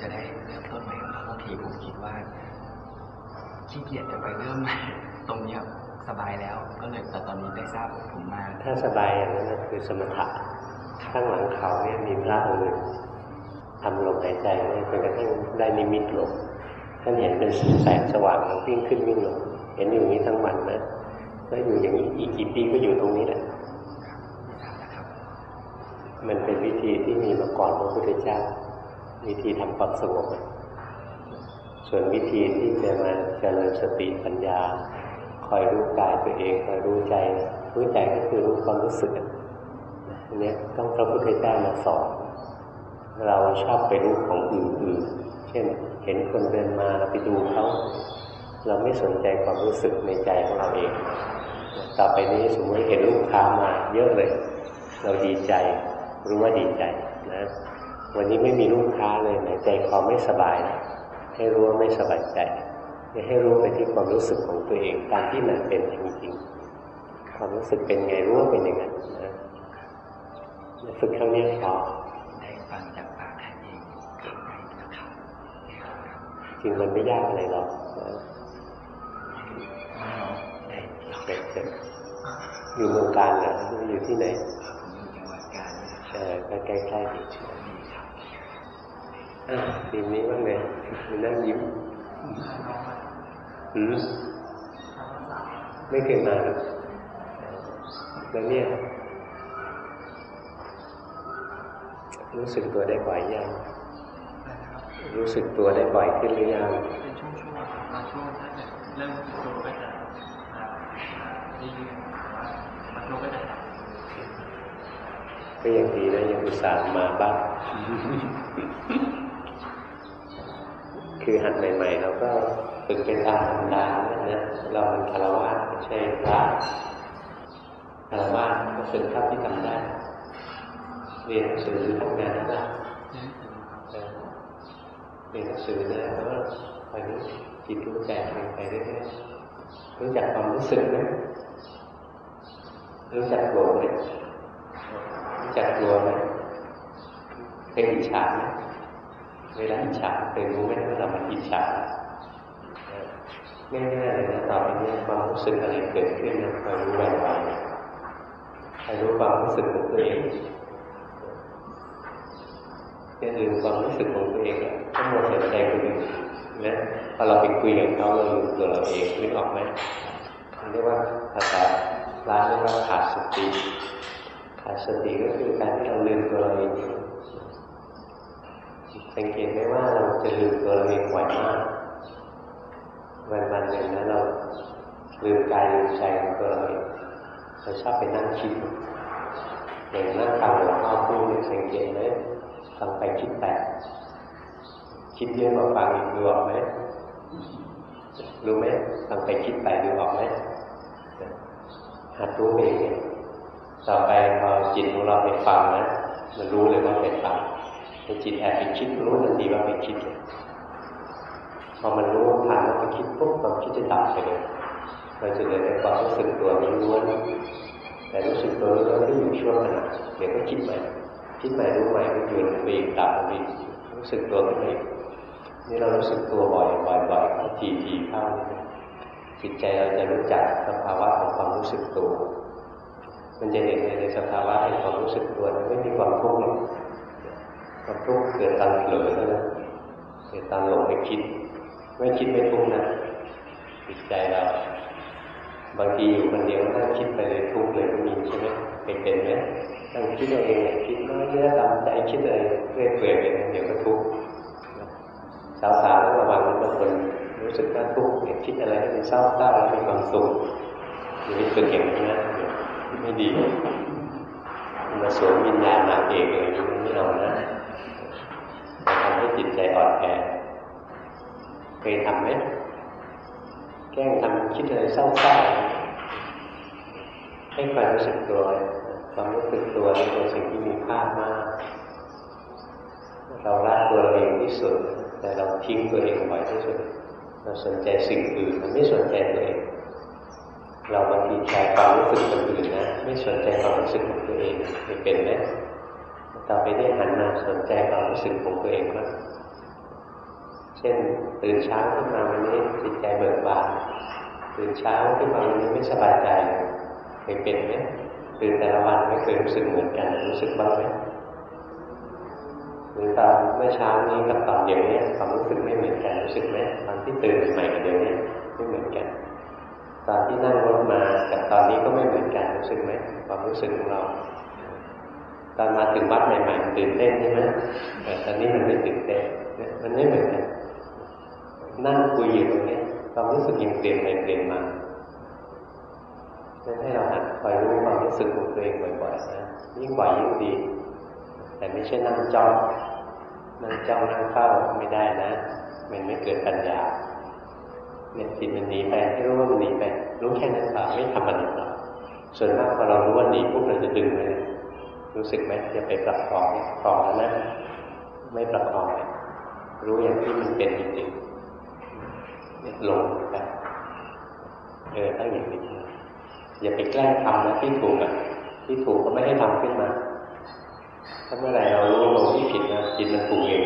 จะได้เริ่มต้นใหม่บางทีผมคิดว่าขี้เกียจจะไปเริ่มใหม่ตรงเนี้ยสบายแล้ว ก็เลยแต่ตอนนี้ได้ทราบผมมา ถ้าสบายอย่างนั้นคือสมถะข้างหลังเขาเนี่ยมีพระองค์หนึ่งทำลมหายใจไว้จนกระทั่งได้นิมิตลมท่านเห็นเป็นแสงสว่างวิ่งขึ้นวิ่งลงเห็นอยู่นี้ทั้งวันนะแล้วอยู่อย่างนี้อีกกี่ปีก็อยู่ตรงนี้แหละมันเป็นวิธีที่มีมาก่อนพระพุทธเจ้า วิธีทำความสงบส่วนวิธีที่จะมาเจริญสติปัญญา คอยรู้กายตัวเองคอยรู้ใจรู้ใจก็คือรู้ความรู้สึกอันนี้ต้องพระพุทธเจ้ามาสอนเราชอบไปรู้ของอื่นๆ เช่น เห็นคนเดินมาเราไปดูเขา เราไม่สนใจความรู้สึกในใจของเราเอง ต่อไปนี้สมมติเห็นลูกค้ามาเยอะเลย เราดีใจ รู้ว่าดีใจนะ วันนี้ไม่มีลูกค้าเลยไหนใจคอไม่สบายนะให้รู้ว่าไม่สบายใจให้รู้ไปที่ความรู้สึกของตัวเองตามที่มันเป็นจริงๆความรู้สึกเป็นไงรู้ว่าเป็นอย่างนั้นนะฝึกครั้งนี้พอได้ฟังจากปากท่านเองได้นะครับจริงมันไม่ยากอะไรหรอกเด็กๆอยู่เมืองการเหรออยู่ที่ไหนอยู่จังหวัดกาญ เออใกล้ๆดีทีนี้ว่าไงมันนั่งยิ้มอืมไม่เคยมาหรอกแล้วเนี่ย รู้สึกตัวได้บ่อยยังรู้สึกตัวได้บ่อยขึ้นหรือยังเป็นช่วงๆบางช่วงถ้าเริ่มรู้สึกตัวก็จะดีบางช่วงก็จะ ก็ยังดีนะยังอุตส่าห์มาบ้างคือหัดใหม่ ๆ เราก็ฝึกเป็นตามธรรมดาเนี่ยเราเป็นคารวะไม่ใช่พระคารวะก็ฝึกเท่าที่ทำได้ เรียนหนังสือทำงานได้เรียนหนังสือนะแล้วก็คอยรู้จิตรู้ใจไปเรื่อยๆรู้จักความรู้สึกไหมรู้จักโกรธไหม จักกลัวไหมเคยอิจฉาไหมเวลาอิจฉาเคยรู้ไหมว่าเรามันอิจฉาง่ายๆเลยนะต่อไปนี้ความรู้สึกอะไรเกิดขึ้นนะคอยรู้บ่อยๆคอยรู้ความรู้สึกของตัวเองจะลืมความรู้สึกของตัวเองก็หมดสนใจคนอื่นนะพอเราไปคุยกับเขาเราลืมตัวเราเองนึกออกไหมเรียกว่าภาษาร้านเรียกว่าขาดสติ ขาดสติก็คือการที่เราลืมตัวเราเองสังเกตไหมว่าเราจะลืมตัวเราเองบ่อยมากวันวันหนึ่งนะเราลืมกายลืมใจของตัวเราเองเราชอบไปนั่งคิดอย่างนั่งฟังหลวงพ่อพูดเนี่ยสังเกตไหมฟังไปคิดแปดคิดเยอะกว่าฟังอีกดูออกไหมรู้ไหมฟังไปคิดไปดูออกไหมหัดรู้เอง ต่อไปพอจิตของเราไปฟังนะมันรู้เลยว่าไปฟังแต่จิตแอบไปคิดรู้ทันทีว่าไปคิดพอมันรู้ทันว่าไปคิดปุ๊บความคิดจะดับไปเลยเราจะเหลือแต่ความรู้สึกตัวล้วนแต่รู้สึกตัวล้วนก็อยู่ช่วงขณะเดี๋ยวก็คิดใหม่คิดใหม่รู้ใหม่ก็ยืนไปอีกดับไปอีกรู้สึกตัวขึ้นอีกนี่เรารู้สึกตัวบ่อยบ่อยบ่อยเข้าทีทีเข้าจิตใจเราจะรู้จักสภาวะของความรู้สึกตัว มันจะเห็นในสภาวะแห่งความรู้สึกตัวไม่มีความทุกข์หรอกความทุกข์เกิดตอนเผลอเท่านั้นเกิดตอนหลงไปคิด ไม่คิดไม่ทุกข์นะจิตใจเราบางทีอยู่คนเดียวนั่งคิดไปเลยทุกข์เลยก็มีใช่ไหมเป็นเป็นไหมนั่งคิดเอาเองคิดน้อยเยอะตามใจคิดอะไรเรื่อยเปื่อยไปเดี๋ยวก็ทุกข์สาวๆต้องระวังบางคนรู้สึกว่าทุกข์คิดอะไรให้มันเศร้าเศร้าแล้วมีความสุขอย่าไปฝึกอย่งนี้นะ ไม่ดีมาสวมวิญญาณนางเอกเลยไม่เอานะทำให้จิตใจอ่อนแอเคยทำไหมแกล้งทำคิดอะไรเศร้าๆให้ความรู้สึกตัวความรู้สึกตัวนี่เป็นสิ่งที่มีค่ามาก เรารักตัวเองที่สุด แต่เราทิ้งตัวเองบ่อยที่สุด เราสนใจสิ่งอื่นเราไม่สนใจตัวเอง เราบางทีแคร์ความรู้สึกคนอื่นนะ ไม่สนใจความรู้สึกของตัวเองไม่เป็นไหมต่อไปได้หันมาสนใจความรู้สึกของตัวเองมากช่นตื่นเช้าขึ้นมาวันนี้จิตใจเบิกบานตื่นเช้าขึ้นมาวันนี้ไม่สบายใจเคยเป็นไหมตื่นแต่ละวันไม่เคยรู้สึกเหมือนกันรู้สึกบ้างไหมหรือตอนเมื่อเช้านี้กับตอนเดี๋ยวนี้ความรู้สึกไม่เหมือนกันรู้สึกไหมตอนที่ตื่นใหม่กับเดี๋ยวนี้ไม่เหมือนกัน ตอนที่นั่งรถมากับตอนนี้ก็ไม่เหมือนกันรู้สึกไหมความรู้สึกของเรา ตอนมาถึงวัดใหม่ๆตื่นเต้นใช่ไหมแต่ตอนนี้มันไม่ตื่นเต้นมันไม่เหมือนกัน นั่งคุยอยู่ตรงนี้ความรู้สึกยังเปลี่ยนไปเปลี่ยนมาให้เราหัดคอยรู้ความรู้สึกของตัวเองบ่อยๆนะยิ่งบ่อยยิ่งดี แต่ไม่ใช่นั่งจ้องนั่งจ้องนั่งเฝ้าไม่ได้นะ มันไม่เกิดปัญญา เนี่ยจิตมันหนีไปให้รู้ว่ามันหนีไป รู้แค่นั้นเปล่าไม่ทำมันอีกหรอกส่วนมากพอเรารู้ว่าหนีปุ๊บเราจะดึงไว้รู้สึกไหมจะไปประคองประคองแล้วนะไม่ประคองเลยรู้อย่างที่มันเป็นจริงๆเนี่ยลงไปเออตั้งอย่างนี้อย่าไปแกล้งทำนะที่ถูกอะที่ถูกก็ไม่ให้ทำขึ้นมาถ้าเมื่อไหร่เรารู้ลงที่ผิดนะจิตมันถูกเอง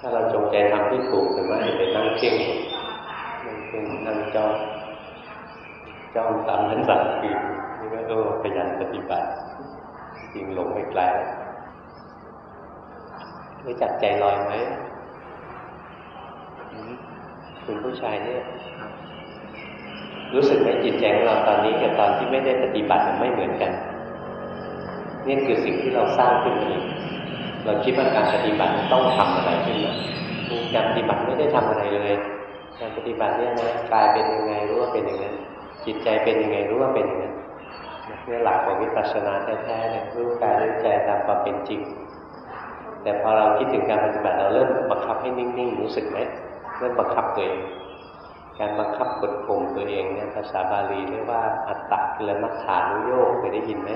ถ้าเราจงใจทำที่ถูกหรือไม่ไปนั่งเพ่ง่งเพ่งนั่งจ้องจ้องสามนั้นสามคืนนี่ก็โอ้ขยันปฏิบัติ จริงหลงไม่ไกลรู้จักใจลอยไหมคุณผู้ชายเนี่ย รู้สึกไหมจิตใจของเราตอนนี้กับตอนที่ไม่ได้ปฏิบัติมันไม่เหมือนกันนี่คือสิ่งที่เราสร้างขึ้นเองเราคิดว่าการปฏิบัติต้องทำอะไรขึ้นมาการปฏิบัติไม่ได้ทำอะไรเลย การปฏิบัติเนี่ยนะกายเป็นยังไงรู้ว่าเป็นอย่างนั้น จิตใจเป็นยังไงรู้ว่าเป็นอย่างนั้นนี่หลักของวิปัสสนาแท้ๆเนี่ยรู้กายรู้ใจตามความเป็นจริง แต่พอเราคิดถึงการปฏิบัติเราเริ่มบังคับให้นิ่งๆรู้สึกไหมเริ่มบังคับตัวเองการบังคับกดข่มตัวเองเนี่ยภาษาบาลีเรียกว่าอัตตะกิลมัฏฐานุโยคเคยได้ยินไหม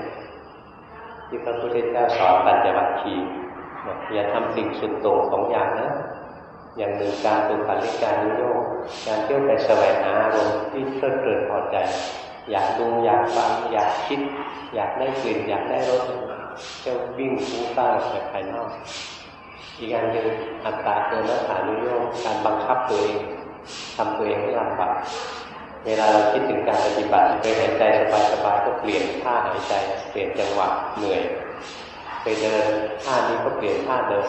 ที่พระพุทธเจ้าสอนปัญจวัคคีย์บอกอย่าทำสิ่งสุดโต่งสองอย่างนะ อย่างหนึ่งการเป็นปัญญการนิโยคการเที่ยวไปแสวงหาอารมณ์ที่เพลิดเพลินพอใจ อยากดูอยากฟังอยากคิด อยากได้กลิ่นอยากได้รสเที่ยววิ่งฟุ้งซ่านไปภายนอก อีกอย่างหนึ่งอัตตาเกินฐานุโยคการบังคับตัวเองทำตัวเองให้ลำบากเวลาเราคิดถึงการปฏิบัติไปหายใจสบายๆก็เปลี่ยนท่าหายใจ เปลี่ยนจังหวะเหนื่อยไปเดินท่านี้ก็เปลี่ยนท่าเดิน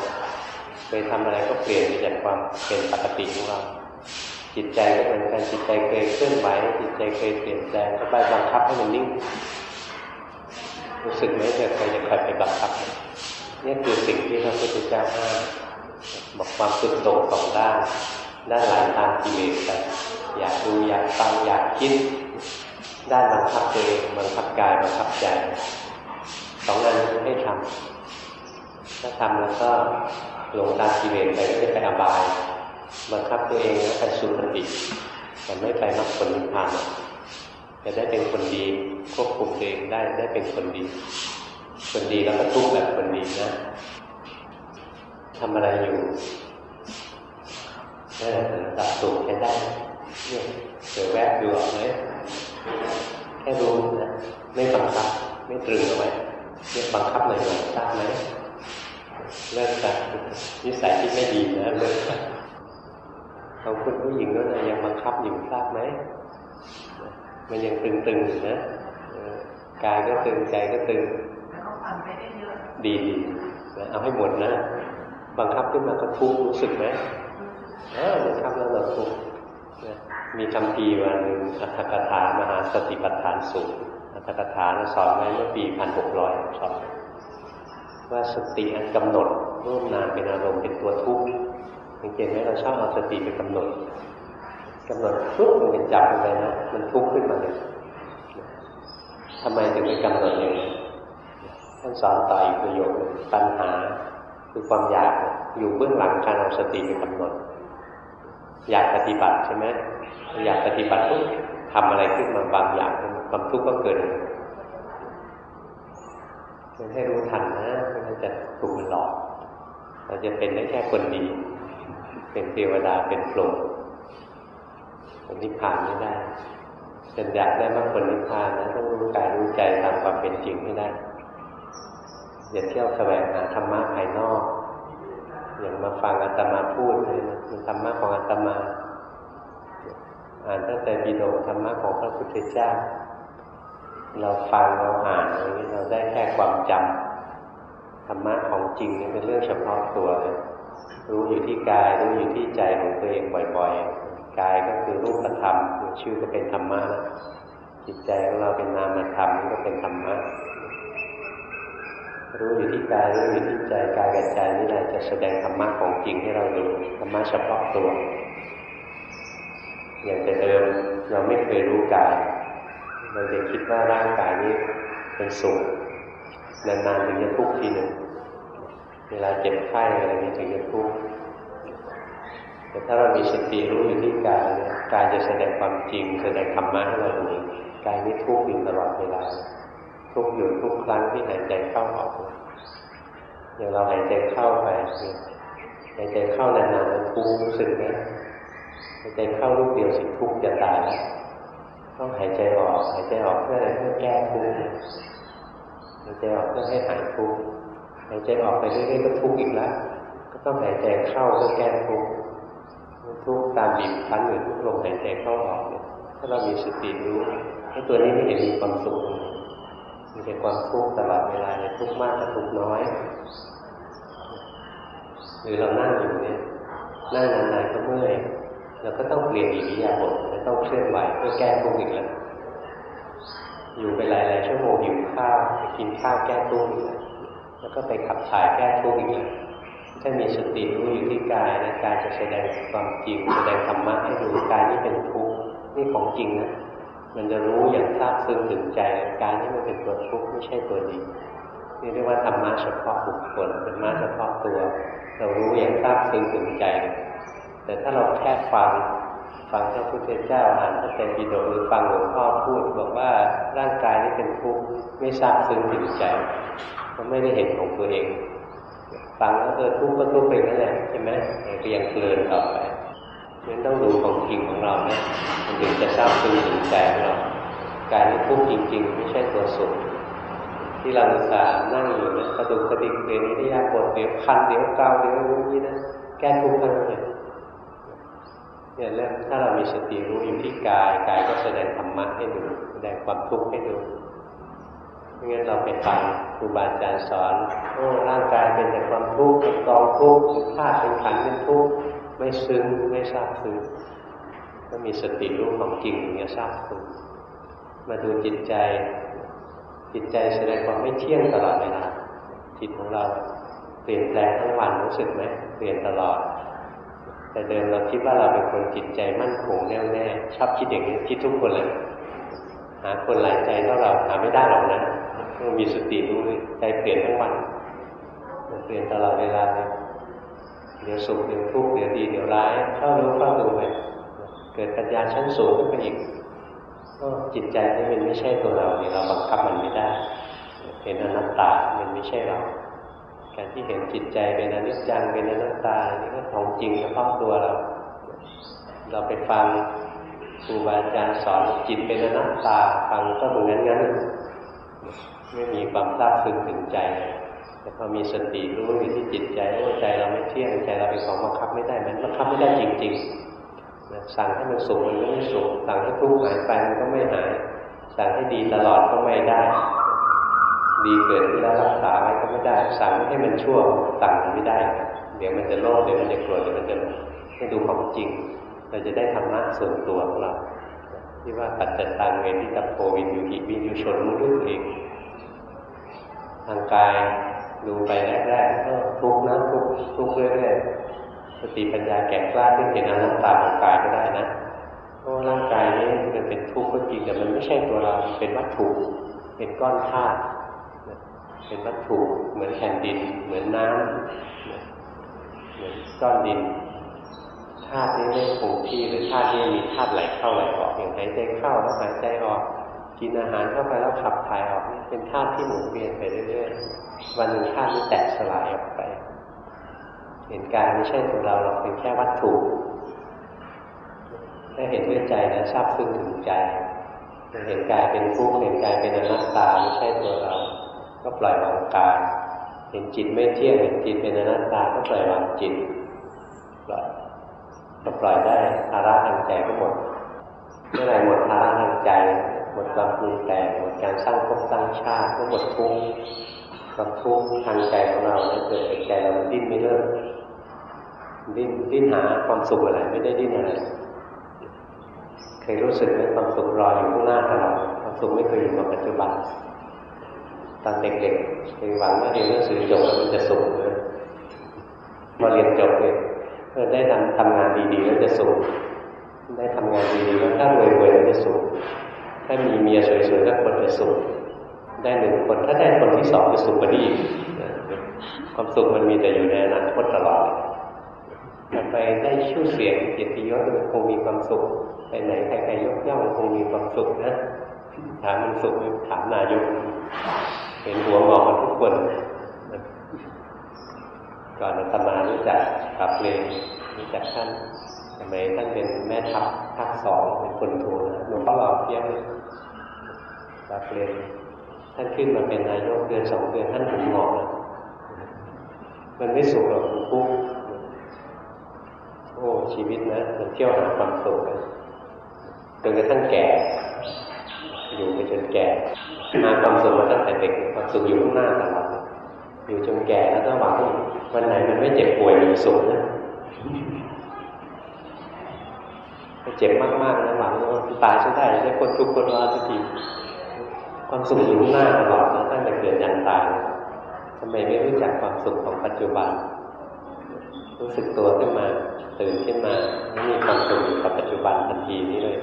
ไปทำอะไรก็เปลี่ยนไปจากความเป็นปกติของเรา จิตใจก็เหมือนกันจิตใจเคยเคลื่อนไหวจิตใจเคยเปลี่ยนแปลงก็ไปบังคับให้มันนิ่ง รู้สึกไหมเธอเคยจะคอยไปบังคับนี่คือสิ่งที่พระพุทธเจ้าห้ามบอกความสุดโต่งสองด้านด้านหลายทางกิเลสไปอยากดูอยากฟังอยากคิด ด้านบังคับตัวเองบังคับกายบังคับใจสองนั้นให้ทำถ้าทำแล้วก็ หลงตามกิเลสไปก็จะไปอบายบังคับตัวเองแล้วไปสุคติแต่ไม่ไปมรรคผลนิพพานจะได้เป็นคนดีควบคุมตัวเองได้ได้เป็นคนดี คนดีแล้วก็ทุกแบบคนดีนะทำอะไรอยู่เออตัดสุขใช้ได้เนี่ยเดี๋ยวแวะดูออกไหมแค่รู้นะไม่บังคับ ไม่ตรึงเอาไว้เนี่ยบังคับหน่อยๆทราบไหม เลิกจากนิสัยที่ไม่ดีนะเลิกจากของคุณผู้หญิงนั่นยังบังคับอยู่ทราบไหมมันยังตึงๆอยู่นะกายก็ตึงใจก็ตึงดีดีเอาให้หมดนะ บังคับขึ้นมาก็ทุกข์รู้สึกไหมเออบังคับแล้วเราทุกข์มีคำพีวันหนึ่งอัตถกถามหาสติปัฏฐานสูตรอัตถกถาสอนไว้เมื่อปีพันหกร้อยสอน ว่าสติอันกำหนดรูปนามเป็นอารมณ์เป็นตัวทุกข์สังเกตไหมเราชอบเอาสติไปกำหนดกำหนดปุ๊บมันเป็นจับไปนะมันทุกข์ขึ้นมาเลยทำไมถึงไปกำหนดอย่างนี้ท่านสอนต่ออีกประโยคตัณหาคือความอยากอยู่เบื้องหลังการเอาสติไปกำหนด อยากปฏิบัติใช่ไหมอยากปฏิบัติปุ๊บทำอะไรขึ้นมาบางอย่างความทุกข์ก็เกิด ให้รู้ทันนะไม่งั้นจะถูกมันหลอก เราจะเป็นได้แค่คนดีเป็นเทวดาเป็นพรหมคนนิพพานไม่ได้จะอยากได้มากคนนิพพานนะต้องรู้กายรู้ใจตามความเป็นจริงให้ได้อย่าเที่ยวแสวงหาธรรมะภายนอก อย่างมาฟังอาตมาพูดเลยนะมันธรรมะของอาตมา อ่านตั้งแต่บิดกธรรมะของพระพุทธเจ้า เราฟังเราอ่านอะไรนี้เราได้แค่ความจำธรรมะของจริงนี่เป็นเรื่องเฉพาะตัวเลยรู้อยู่ที่กายรู้อยู่ที่ใจของตัวเองบ่อยๆกายก็คือรูปธรรมชื่อก็เป็นธรรมะจิตใจของเราเป็นนามธรรมนี่ก็เป็นธรรมะรู้อยู่ที่กายรู้อยู่ที่ใจกายกับใจนี่แหละจะแสดงธรรมะของจริงให้เราดูธรรมะเฉพาะตัว อย่างแต่เดิมเราไม่เคยรู้กาย เราจะคิดว่าร่างกายนี้เป็นสุขนานๆถึงจะทุกข์ทีหนึ่งเวลาเจ็บไข้อะไรนี้ถึงจะทุกข์แต่ถ้าเรามีสติรู้อยู่ที่กายเนี่ยกายจะแสดงความจริง แสดงธรรมะให้เราดูกายนี้ทุกข์อยู่ตลอดเวลา ทุกข์อยู่ทุกครั้งที่หายใจเข้าออกอย่างเราหายใจเข้าไปหายใจเข้านานๆแล้วทุกข์รู้สึกไหมหายใจเข้าลูกเดียวสิทุกข์จะตาย ต้องหายใจออก หายใจออกเพื่ออะไรเพื่อแก้ทุกข์หายใจออกเพื่อให้หายทุกข์หายใจออกไปเรื่อยๆก็ทุกข์อีกแล้วก็ต้องหายใจเข้าเพื่อแก้ทุกข์ทุกข์ตามบีบคั้นหรือทุกลมหายใจเข้าออกเนี่ยถ้าเรามีสติรู้ให้ตัวนี้ไม่เห็นมีความสุขมีแต่ความทุกข์ตลอดเวลาเลยทุกข์มากกับทุกข์น้อย หรือเรานั่งอยู่เนี่ยนั่งนานๆก็เมื่อย เราก็ต้องเปลี่ยนอิริยาบถต้องเคลื่อนไหวเพื่อแก้ทุกข์อีกแล้วอยู่ไปหลายๆชั่วโมงหิวข้าวไปกินข้าวแก้ทุกข์แล้วแล้วก็ไปขับถ่ายแก้ทุกข์อีกแล้วถ้ามีสติรู้อยู่ที่กายนะกายจะแสดงความจริงแสดงธรรมะให้ดูกายนี้เป็นทุกข์นี่ของจริงนะมันจะรู้อย่างทราบซึ้งถึงใจกายนี้มันเป็นตัวทุกข์ไม่ใช่ตัวดีนี่เรียกว่าธรรมะเฉพาะบุคคลธรรมะเฉพาะตัว เรารู้อย่างทราบซึ้งถึงใจ แต่ถ้าเราแค่ฟังฟังพระพุทธเจ้าอ่านพระไตรปิฎกหรือฟังหลวงพ่อพูดบอกว่าร่างกายนี้เป็นทุกข์ไม่ทราบซึ้งถึงใจก็ไม่ได้เห็นของตัวเอง ฟังแล้วเออทุกข์ก็ทุกข์ไปนั่นแหละใช่ไหมก็ยังเพลินต่อไปเพราะต้องดูของจริงของเราเนี่ยมันถึงจะทราบซึ้งถึงใจของเรากายนี้ทุกข์จริง ๆ ไม่ใช่ตัวสุขที่เราอุตส่าห์นั่งอยู่เนี่ยกระดุกกระดิกเปลี่ยนนิยาบทเดี๋ยวคันเดี๋ยวเกาเดี๋ยวรู้นี่นะแก้ทุกข์ทั้งนั้น เลยเนี่ยเรื่องถ้าเรามีสติรู้อยู่ที่กายกายก็แสดงธรรมะให้ดูแสดงความทุกข์ให้ดูไม่งั้นเราไปฟังครูบาอาจารย์สอนโอ้ร่างกายเป็นแต่ความทุกข์เป็นกองทุกข์ธาตุเป็นขันเป็นทุกข์ไม่ซึ้งไม่ทราบซึ้งถ้ามีสติรู้ของจริงถึงจะทราบซึ้งมาดูจิตใจ จิตใจแสดงความไม่เที่ยงตลอดเวลาจิตของเราเปลี่ยนแปลงทั้งวันรู้สึกไหมเปลี่ยนตลอด แต่เดิมเราคิดว่าเราเป็นคนจิตใจมั่นคงแน่วแน่ชอบคิดอย่างนี้คิดทุกคนเลยหาคนหลายใจเท่าเราหาไม่ได้หรอกนะต้องมีสติรู้ใจเปลี่ยนทั้งวันเปลี่ยนตลอดเวลาเลยเดี๋ยวสุขเดี๋ยวทุกข์เดี๋ยวดีเดี๋ยวร้ายเข้ารู้เข้าดูไปเกิดปัญญาชั้นสูงขึ้นไปอีกก็จิตใจนี่มันไม่ใช่ตัวเราเนี่ยเราบังคับมันไม่ได้เห็นอนัตตามันไม่ใช่เรา การที่เห็นจิตใจเป็นอนิจจังเป็นอนัตตานี่ก็ของจริงเฉพาะตัวเรา เราไปฟังครูบาอาจารย์สอนจิตเป็นอนัตตาฟังก็เหมือนงั้นไม่มีความทราบซึ้งถึงใจ แต่พอมีสติรู้อยู่ที่จิตใจว่าใจเราไม่เที่ยงใจเราเป็นของบังคับไม่ได้มันบังคับไม่ได้จริงๆสั่งให้มันสุขมันก็ไม่สุขสั่งให้ทุกข์หายไปมันก็ไม่หายสั่งให้ดีตลอดก็ไม่ได้ ดีเกิดขึ้นแล้วรักษาไว้ก็ไม่ได้ สั่งให้มันชั่วสั่งมันไม่ได้ เดี๋ยวมันจะโลภเดี๋ยวมันจะโกรธเดี๋ยวมันจะให้ดูของจริง เราจะได้ธรรมะส่วนตัวของเราที่ว่าปัจจตังเวทิตาโพวินยูกิวินยูชนรู้ด้วยเองทางกายดูไปแรกๆก็ทุกข์นะทุกข์ทุกข์เรื่อยๆสติปัญญาแก่กล้าที่เห็นอนัตตาของกายก็ได้นะเพราะร่างกายนี้มันเป็นทุกข์ก็จริงแต่มันไม่ใช่ตัวเราเป็นวัตถุเป็นก้อนธาตุ เป็นวัตถุเหมือนแผ่นดิน เหมือนน้ำเหมือนก้อนดินธาตุนี้ไม่คงที่หรือธาตุนี้มีธาตุไหลเข้าไหลออกอย่างหายใจเข้าแล้วหายใจออก กินอาหารเข้าไปแล้วขับถ่ายออกเป็นธาตุที่หมุนเวียนไปเรื่อยๆวันหนึ่งธาตุนี้แตกสลายออกไป เห็นกายไม่ใช่ตัวเราเราเป็นแค่วัตถุถ้าเห็นด้วยใจนะทราบซึ้งถึงใจ เห็นกายเป็นทุกข์เห็นกายเป็นอนัตตาไม่ใช่ตัวเรา ก็ปล่อยวางกาย เห็นจิตไม่เที่ยงเห็นจิตเป็นอนัตตาก็ปล่อยวางจิตปล่อยพอปล่อยได้ภาระทางใจก็หมดเมื่อไหร่หมดภาระทางใจหมดความปรุงแต่งหมดการสร้างภพสร้างชาติก็หมดทุกข์ความทุกข์ทางใจของเราเนี่ยเกิดจากใจเราดิ้นไม่เลิกดิ้นดิ้นหาความสุขอะไรไม่ได้ดิ้นอะไรเคยรู้สึกไหมความสุขรออยู่ข้างหน้าตลอดความสุขไม่เคยอยู่กับปัจจุบัน ตอนเด็กๆเคยหวังว่าเรียนหนังสือจบแล้วมันจะสุขเลยพอเรียนจบเลยเออได้ทำทำงานดีๆแล้วจะสุขได้ทำงานดีๆแล้วถ้ารวยๆแล้วจะสุขถ้ามีเมียสวยๆก็คนจะสุขได้หนึ่งคนถ้าได้คนที่สองจะสุขกว่านี้อีกความสุขมันมีแต่อยู่ในอนาคตตลอดถ้าไปได้ชื่อเสียงเกียรติยศมันคงมีความสุขไปไหนใครๆยกย่องมันคงมีความสุขนะถามมันสุขถามนายก เห็นหัวงอกกันทุกคนก่อนอาตมารู้จักขับเพลงรู้จักท่านสมัยท่านเป็นแม่ทัพภาคสองเป็นคนโทนะหลวงพ่อเราเพียงขับเพลงท่านขึ้นมาเป็นนายกเดือนสองเดือนท่านหัวงอกมันไม่สุขหรอกมันทุกโอ้ชีวิตนะมันเที่ยวหาความสุขจนกระทั่งแก่ อยู่ไปจนแก่ หาความสุขมาตั้งแต่เด็กความสุขอยู่ข้างหน้าตลอดอยู่จนแก่แล้วก็หวังวันไหนมันไม่เจ็บป่วยมีสุขนะเจ็บมากๆนะหวังว่าตายจะได้ได้คนทุกข์คนร้อสักทีความสุขอยู่ข้างหน้าตลอดนะตั้งแต่เกิดยันตายทำไมไม่รู้จักความสุขของปัจจุบัน รู้สึกตัวขึ้นมา ตื่นขึ้นมาไม่มีความสุขอยู่กับปัจจุบันทันทีนี้เลย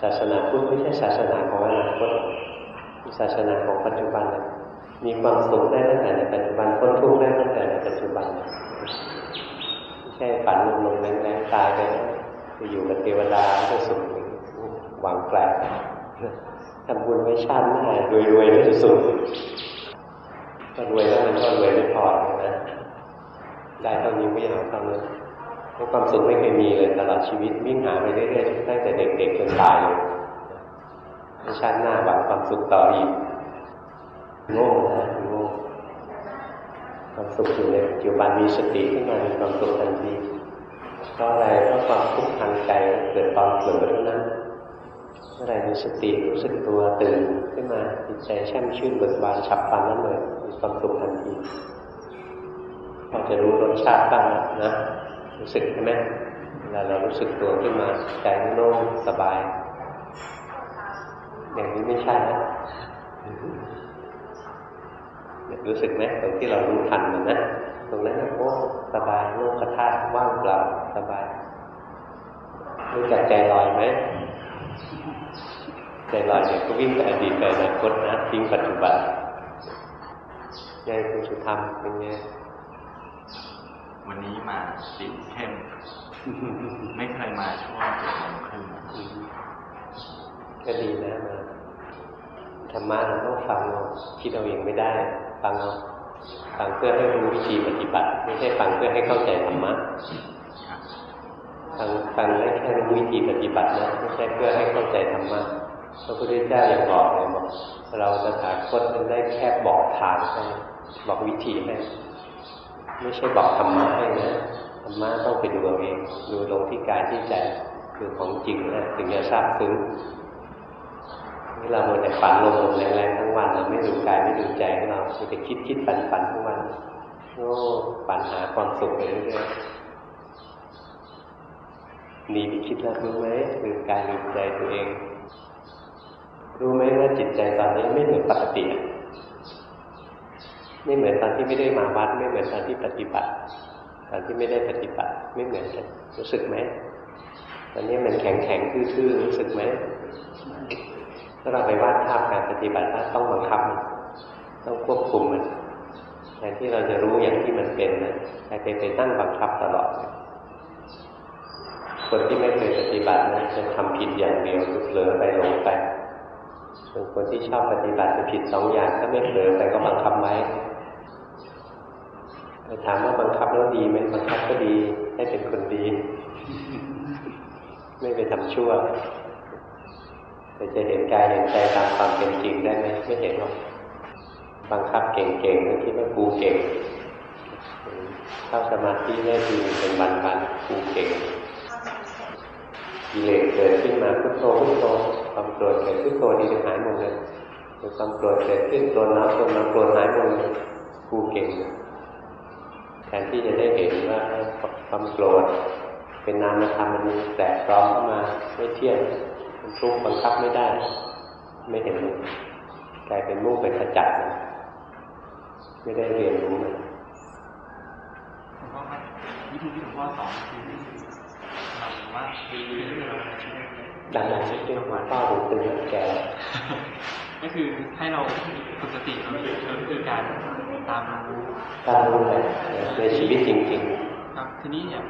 ศาสนาพุทธไม่ใช่ศาสนาของอนาคต ศาสนาของปัจจุบันนะมีความสุขได้ตั้งแต่ในปัจจุบันพ้นทุกข์ได้ตั้งแต่ในปัจจุบันไม่ใช่ฝันลงลงแรงๆตายไปไปอยู่กับเทวดาก็สุขหวังแปลกทำบุญไว้ชาติหน้ารวยๆไม่จะสุขก็รวยแล้วมันก็รวยไม่พอนะได้เท่านี้ไม่เอาเท่านั้นความสุขไม่เคยมีเลยตลอดชีวิตวิ่งหาไปเรื่อยๆตั้งแต่เด็กๆจนตายเลย ชาติหน้าหวังความสุขต่ออีกโง่นะโง่ความสุขอยู่ในปัจจุบันมีสติขึ้นมามีความสุขทันทีเพราะอะไรเพราะความทุกข์ทางใจเกิดตอนเผลอเท่านั้นเมื่อไรมีสติรู้สึกตัวตื่นขึ้นมาจิตใจแช่มชื่นเบิกบานฉับพลันนั้นเลยมีความสุขทันทีพอจะรู้รสชาติบ้างนะรู้สึกใช่ไหมเวลาเรารู้สึกตัวขึ้นมาใจโล่งสบาย อย่างนี้ไม่ใช่นะรู้สึกไหมตรงที่เรารู้ทันมันนะตรงนั้นโอ้สบายโล่กระทาว่างเปล่าสบายรู้จักใจลอยไหมใจลอยเนี่ยก็วิ่งไปอดีตไปอนาคตนะทิ้งปัจจุบันไงคุณสุธรรมเป็นไงวันนี้มาติดเข้ม ไม่เคยมาช่วงเจ็ดโมงครึ่ง ก็ดีนะมาธรรมะเราต้องฟังเราคิดเอาเองไม่ได้ ฟังเอาฟังเพื่อให้รู้วิธีปฏิบัติ ไม่ใช่ฟังเพื่อให้เข้าใจธรรมะครับฟังฟังได้แค่รู้วิธีปฏิบัตินะไม่ใช่เพื่อให้เข้าใจธรรมะพระพุทธเจ้าอย่างบอกเลยบอกเราจะถาคตได้แค่บอกทางให้บอกวิธีให้ไม่ใช่บอกธรรมะให้นะธรรมะต้องไปดูเอาเองดูลงที่กายที่ใจคือของจริงนะถึงจะทราบซึ้ง นี่เราโมแต่ฝันลงแรงๆทั้งวันเราไม่ดูกายไม่ดูใจของเราเราจะคิดคิดฝันฝันทั้งวันโอ้ฝันหาความสุขไปเรื่อยๆหนีไปคิดแล้วรู้ไหมลืมกายลืมใจตัวเอง รู้ไหมว่าจิตใจตอนนี้ไม่เหมือนปกติอะไม่เหมือนตอนที่ไม่ได้มาวัด ไม่เหมือนตอนที่ปฏิบัติตอนที่ไม่ได้ปฏิบัติ ไม่เหมือนกันรู้สึกไหมตอนนี้มันแข็งแข็งทื่อๆรู้สึกไหม ถ้าเราไปวาดภาพการปฏิบัติต้องบังคับมันต้องควบคุมมันแทนที่เราจะรู้อย่างที่มันเป็นนะแต่ไปไปตั้งบังคับตลอด คนที่ไม่เคยปฏิบัตินะจะทำผิดอย่างเดียวคือเผลอไปหลงไปส่วนคนที่ชอบปฏิบัติจะผิดสองอย่างถ้าไม่เผลอไปก็บังคับไว้ถามว่าบังคับแล้วดีไหมบังคับก็ดีให้เป็นคนดี ไม่ไปทำชั่ว แต่จะเห็นกายเห็นใจตามความเป็นจริงได้ไหมไม่เห็นหรอกบังคับเก่งๆแล้วคิดว่ากูเก่งเข้าสมาธิได้ดีเป็นวันๆกูเก่งกิเลสเกิดขึ้นมาพุทโธพุทโธความโกรธเกิดพุทโธดีจะหายหมดเลยความโกรธเกิดขึ้นตัวน้ำตัวน้ำโกรธหายหมดเลยกูเก่งแทนที่จะได้เห็นว่าความโกรธเป็นนามธรรมมันแตกร้อมเข้ามาไม่เที่ยง มันทุกข์บังคับไม่ได้ ไม่เห็นมันกลายเป็นมุ่งเป็นขจัดมันไม่ได้เรียนรู้มันหลวงพ่อครับวิธีที่หลวงพ่อสอนคือหมายถึงว่าคือเราในชีวิตดังนั้นที่เรียกว่าป้าหูตึงแก่ก็คือให้เราฝึกสติเราอยู่ก็คือการตามรู้การรู้แหละในชีวิตจริงครับทีนี้เนี่ย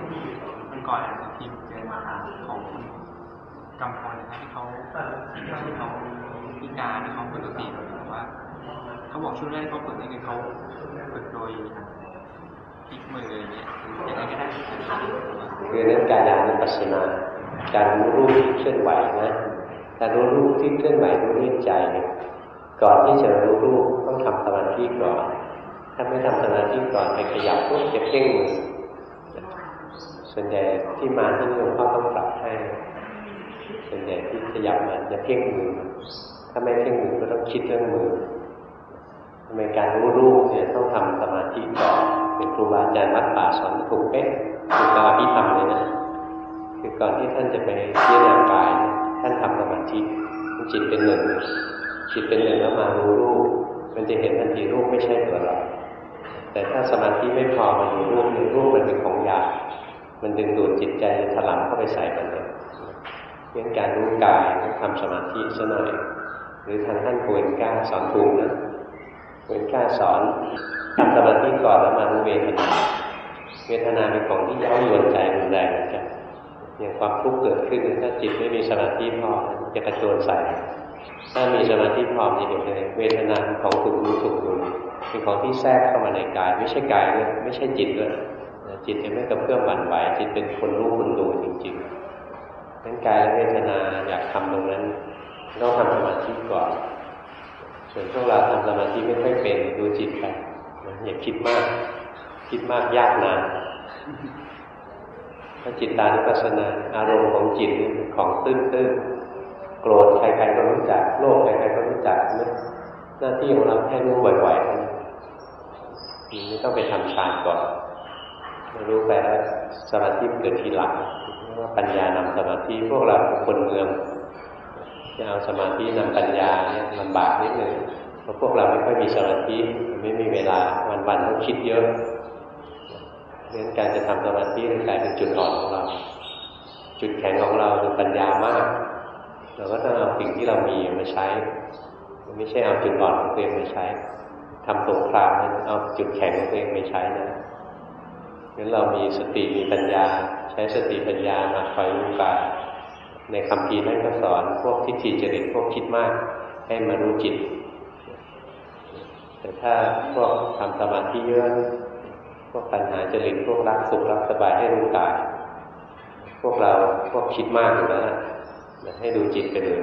มันก่อนอ่านพิมพ์เจอมาของ คุณกำพลนะครับที่เขาที่เขาพิการที่เขาฝึกสติเราบอกว่าเขาบอกช่วงแรกเขาฝึกนี่คือเขาฝึกโดยพลิกมืออย่างเงี้ยอย่างไรก็ได้ที่เป็นๆคือนั้นการยานุปัสสนา การรู้รูปที่เคลื่อนไหวนะการรู้รูปที่เคลื่อนไหวรู้ด้วยใจก่อนที่จะรู้รูปต้องทำสมาธิก่อน ถ้าไม่ทำสมาธิก่อนไปขยับปุ๊บจะเพ่งมือส่วนใหญ่ที่มาที่หลวงพ่อต้องปรับให้ ส่วนใหญ่ที่ขยับมาจะเพ่งมือ ถ้าไม่เพ่งมือก็ต้องคิดเรื่องมือทำไมการรู้รูปเนี่ยต้องทำสมาธิก่อนเป็นครูบาอาจารย์วัดป่าสอนถูกเป๊ะถูกตามอภิธรรมเลยนะคือก่อนที่ท่านจะไปพิจารณากายเนี่ยท่านทำสมาธิจิตเป็นหนึ่งจิตเป็นหนึ่งแล้วมารู้รูป มันจะเห็นทันทีรูปไม่ใช่ตัวเราแต่ถ้าสมาธิไม่พอมาดูรูปเนี่ยรูปมันเป็นของหยาบมันดึงดูดจิตใจถลำเข้าไปใส่กันเลย เรื่องการรู้กายทำสมาธิซะหน่อย หรือทางท่านโกเอนก้าสอนถูกนะโกเอนก้าสอนทำสมาธิก่อนแล้วมารู้เวทนาเวทนาเป็นของที่เย้ายวนใจรุนแรงเหมือนกันอย่างความทุกข์เกิดขึ้นถ้าจิตไม่มีสมาธิพอจะกระโจนใส่ถ้ามีสมาธิพร้อมจะเห็นเลยเวทนาเป็นของถูกรู้ถูกดูเป็นของที่แทรกเข้ามาในกาย ไม่ใช่กายด้วยไม่ใช่จิตด้วยจิตจะไม่กระเพื่อมหวั่นไหวจิตเป็นคนรู้คนดูจริงๆ นั้นกายและเวทนาอยากทำตรงนั้นต้องทำสมาธิก่อน ส่วนพวกเราทำสมาธิไม่ค่อยเป็นดูจิตไปอย่าคิดมาก คิดมากยากนานถ้าจิตตานุปัสสนา อารมณ์ของจิตของตื้นๆโกรธใครๆก็รู้จัก โลภใครๆก็รู้จักนะหน้าที่ของเราแค่รู้บ่อยๆนั้นไม่ต้องไปทำฌานก่อนรู้ไปแล้วสมาธิเกิดทีหลัง ว่าปัญญานำสมาธิพวกเราคนเมืองจะเอาสมาธินำปัญญาเนี่ยลำบากนิดหนึ่งเพราะพวกเราไม่ค่อยมีสมาธิไม่มีเวลาวันๆต้องคิดเยอะเรื่องการจะทำสมาธิกลายเป็นจุดอ่อนของเรา จุดแข็งของเราคือปัญญามากเราก็ต้องเอาสิ่งที่เรามีมาใช้ ไม่ใช่เอาจุดอ่อนของตัวเองมาใช้ทำสงครามเอาจุดแข็งของตัวเองไปใช้นะ งั้นเรามีสติมีปัญญา ใช้สติปัญญามาคอยรู้กายในคำพีท่านก็สอนพวกทิฏฐิจริตพวกคิดมาก ให้มารู้จิต แต่ถ้าพวกทำสมาธิเยอะพวกปัญหาจริตพวกรักสุขรักสบายให้รู้กาย พวกเราพวกคิดมากอยู่แล้วนะให้ดูจิตไปเลย